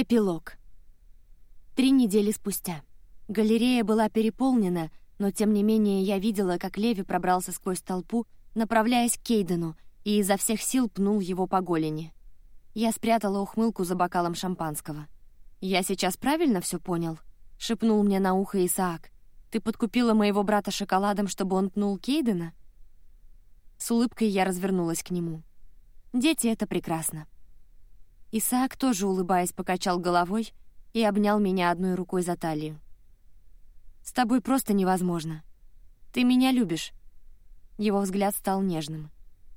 Эпилог. Три недели спустя. Галерея была переполнена, но тем не менее я видела, как Леви пробрался сквозь толпу, направляясь к Кейдену, и изо всех сил пнул его по голени. Я спрятала ухмылку за бокалом шампанского. «Я сейчас правильно все понял?» — шепнул мне на ухо Исаак. «Ты подкупила моего брата шоколадом, чтобы он пнул Кейдена?» С улыбкой я развернулась к нему. «Дети — это прекрасно». Исаак тоже, улыбаясь, покачал головой и обнял меня одной рукой за талию. С тобой просто невозможно. Ты меня любишь. Его взгляд стал нежным.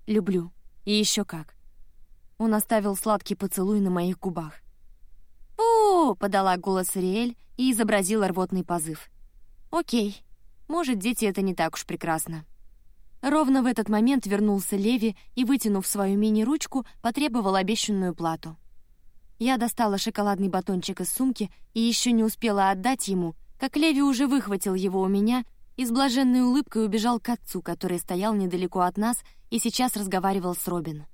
Люблю. И еще как. Он оставил сладкий поцелуй на моих губах. «Фу!» — подала голос Риэль и изобразила рвотный позыв. «Окей. Может, дети — это не так уж прекрасно». Ровно в этот момент вернулся Леви и, вытянув свою мини-ручку, потребовал обещанную плату. Я достала шоколадный батончик из сумки и еще не успела отдать ему, как Леви уже выхватил его у меня и с блаженной улыбкой убежал к отцу, который стоял недалеко от нас и сейчас разговаривал с Робин.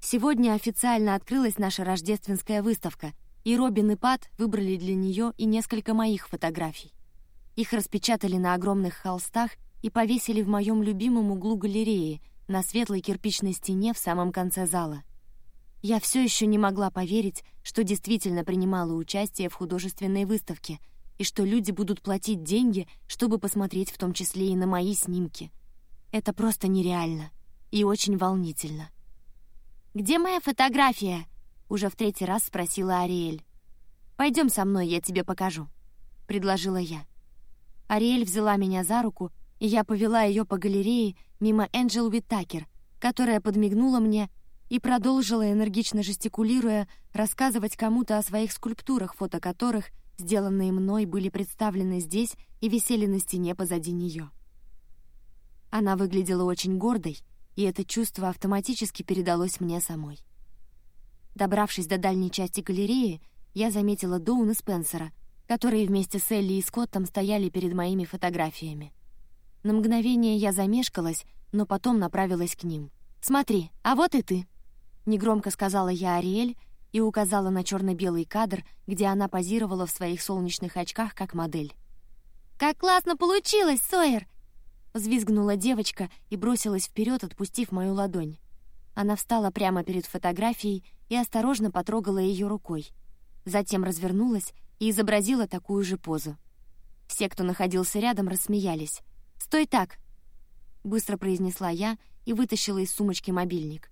Сегодня официально открылась наша рождественская выставка, и Робин и Пат выбрали для нее и несколько моих фотографий. Их распечатали на огромных холстах и повесили в моем любимом углу галереи на светлой кирпичной стене в самом конце зала. Я все еще не могла поверить, что действительно принимала участие в художественной выставке — и что люди будут платить деньги, чтобы посмотреть в том числе и на мои снимки. Это просто нереально и очень волнительно. «Где моя фотография?» — уже в третий раз спросила Ариэль. Пойдем со мной, я тебе покажу», — предложила я. Ариэль взяла меня за руку, я повела ее по галерее мимо Энджел Виттакер, которая подмигнула мне и продолжила, энергично жестикулируя, рассказывать кому-то о своих скульптурах, фото которых — сделанные мной, были представлены здесь и висели на стене позади нее. Она выглядела очень гордой, и это чувство автоматически передалось мне самой. Добравшись до дальней части галереи, я заметила Доун и Спенсера, которые вместе с Элли и Скоттом стояли перед моими фотографиями. На мгновение я замешкалась, но потом направилась к ним. «Смотри, а вот и ты!» — негромко сказала я Ариэль, и указала на черно-белый кадр, где она позировала в своих солнечных очках как модель. «Как классно получилось, Сойер!» Взвизгнула девочка и бросилась вперед, отпустив мою ладонь. Она встала прямо перед фотографией и осторожно потрогала ее рукой. Затем развернулась и изобразила такую же позу. Все, кто находился рядом, рассмеялись. «Стой так!» — быстро произнесла я и вытащила из сумочки мобильник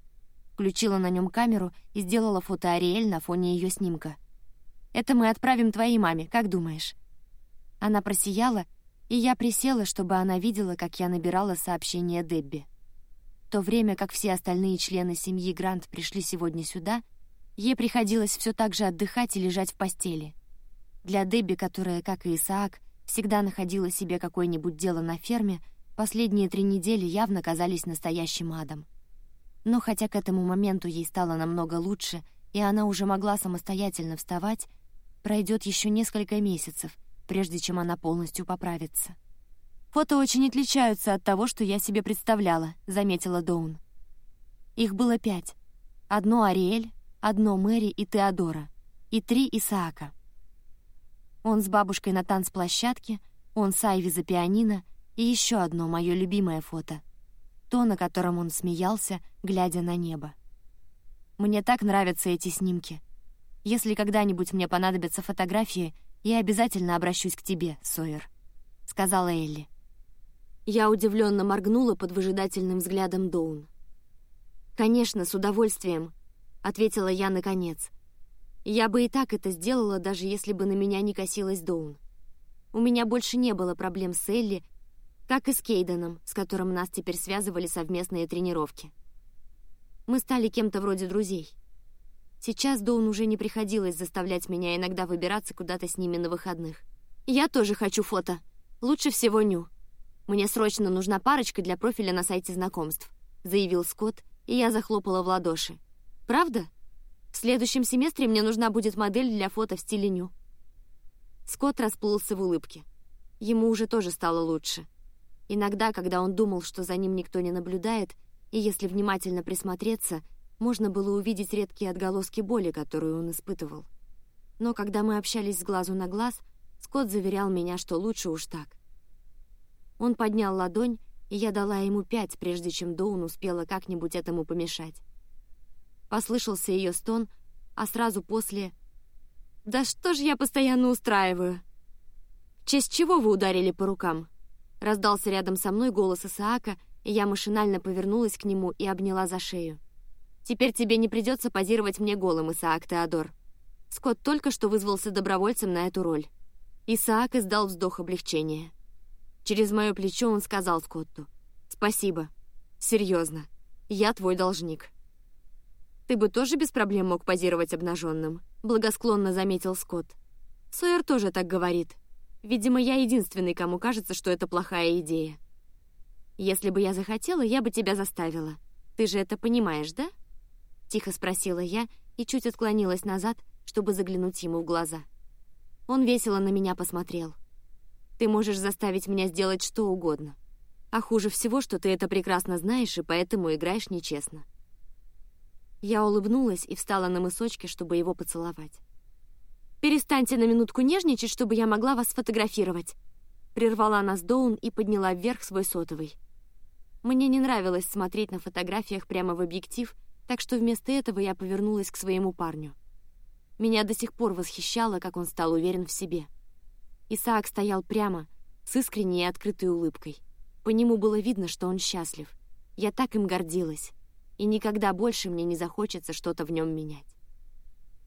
включила на нем камеру и сделала фото Ариэль на фоне ее снимка. «Это мы отправим твоей маме, как думаешь?» Она просияла, и я присела, чтобы она видела, как я набирала сообщение Дебби. В то время как все остальные члены семьи Грант пришли сегодня сюда, ей приходилось все так же отдыхать и лежать в постели. Для Дебби, которая, как и Исаак, всегда находила себе какое-нибудь дело на ферме, последние три недели явно казались настоящим адом. Но хотя к этому моменту ей стало намного лучше, и она уже могла самостоятельно вставать, пройдет еще несколько месяцев, прежде чем она полностью поправится. «Фото очень отличаются от того, что я себе представляла», — заметила Доун. Их было пять. Одно Ариэль, одно Мэри и Теодора, и три Исаака. Он с бабушкой на танцплощадке, он с Айви за пианино и еще одно мое любимое фото — то, на котором он смеялся, глядя на небо. Мне так нравятся эти снимки. Если когда-нибудь мне понадобятся фотографии, я обязательно обращусь к тебе, Сойер, сказала Элли. Я удивленно моргнула под выжидательным взглядом Доун. Конечно, с удовольствием, ответила я наконец. Я бы и так это сделала, даже если бы на меня не косилась Доун. У меня больше не было проблем с Элли как и с Кейденом, с которым нас теперь связывали совместные тренировки. Мы стали кем-то вроде друзей. Сейчас Доун уже не приходилось заставлять меня иногда выбираться куда-то с ними на выходных. Я тоже хочу фото. Лучше всего Ню. Мне срочно нужна парочка для профиля на сайте знакомств, заявил Скотт, и я захлопала в ладоши. Правда? В следующем семестре мне нужна будет модель для фото в стиле Ню. Скотт расплылся в улыбке. Ему уже тоже стало лучше. Иногда, когда он думал, что за ним никто не наблюдает, и если внимательно присмотреться, можно было увидеть редкие отголоски боли, которую он испытывал. Но когда мы общались с глазу на глаз, Скотт заверял меня, что лучше уж так. Он поднял ладонь, и я дала ему пять, прежде чем Доун успела как-нибудь этому помешать. Послышался ее стон, а сразу после «Да что ж я постоянно устраиваю?» «В честь чего вы ударили по рукам?» Раздался рядом со мной голос Исаака, и я машинально повернулась к нему и обняла за шею. «Теперь тебе не придется позировать мне голым, Исаак Теодор». Скотт только что вызвался добровольцем на эту роль. Исаак издал вздох облегчения. Через мое плечо он сказал Скотту. «Спасибо. Серьезно. Я твой должник». «Ты бы тоже без проблем мог позировать обнаженным», — благосклонно заметил Скотт. «Сойер тоже так говорит. Видимо, я единственный, кому кажется, что это плохая идея. Если бы я захотела, я бы тебя заставила. Ты же это понимаешь, да?» Тихо спросила я и чуть отклонилась назад, чтобы заглянуть ему в глаза. Он весело на меня посмотрел. «Ты можешь заставить меня сделать что угодно. А хуже всего, что ты это прекрасно знаешь и поэтому играешь нечестно». Я улыбнулась и встала на мысочки, чтобы его поцеловать. «Перестаньте на минутку нежничать, чтобы я могла вас сфотографировать», прервала нас Доун и подняла вверх свой сотовый. Мне не нравилось смотреть на фотографиях прямо в объектив, так что вместо этого я повернулась к своему парню. Меня до сих пор восхищало, как он стал уверен в себе. Исаак стоял прямо, с искренней и открытой улыбкой. По нему было видно, что он счастлив. Я так им гордилась, и никогда больше мне не захочется что-то в нем менять.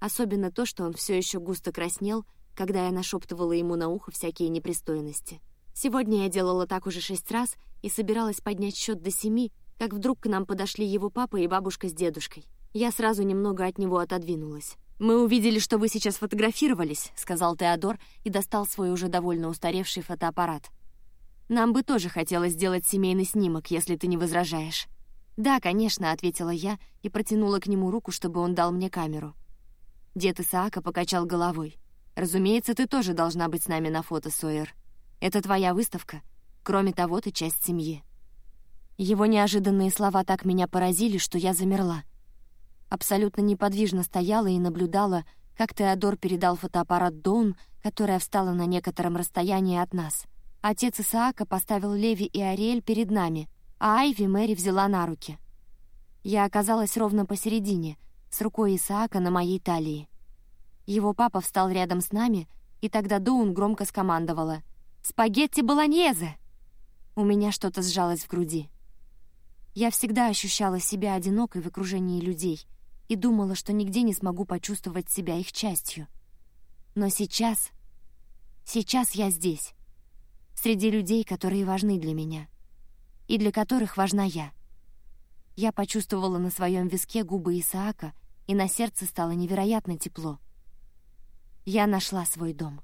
Особенно то, что он все еще густо краснел, когда я нашептывала ему на ухо всякие непристойности. Сегодня я делала так уже шесть раз и собиралась поднять счет до семи, как вдруг к нам подошли его папа и бабушка с дедушкой. Я сразу немного от него отодвинулась. «Мы увидели, что вы сейчас фотографировались», — сказал Теодор и достал свой уже довольно устаревший фотоаппарат. «Нам бы тоже хотелось сделать семейный снимок, если ты не возражаешь». «Да, конечно», — ответила я и протянула к нему руку, чтобы он дал мне камеру. Дед Исаака покачал головой. «Разумеется, ты тоже должна быть с нами на фото, Сойер. Это твоя выставка. Кроме того, ты часть семьи». Его неожиданные слова так меня поразили, что я замерла. Абсолютно неподвижно стояла и наблюдала, как Теодор передал фотоаппарат Доун, которая встала на некотором расстоянии от нас. Отец Исаака поставил Леви и Ариэль перед нами, а Айви Мэри взяла на руки. Я оказалась ровно посередине, с рукой Исаака на моей талии. Его папа встал рядом с нами, и тогда Доун громко скомандовала «Спагетти болоньезе!» У меня что-то сжалось в груди. Я всегда ощущала себя одинокой в окружении людей и думала, что нигде не смогу почувствовать себя их частью. Но сейчас... Сейчас я здесь, среди людей, которые важны для меня, и для которых важна я. Я почувствовала на своем виске губы Исаака, и на сердце стало невероятно тепло. Я нашла свой дом.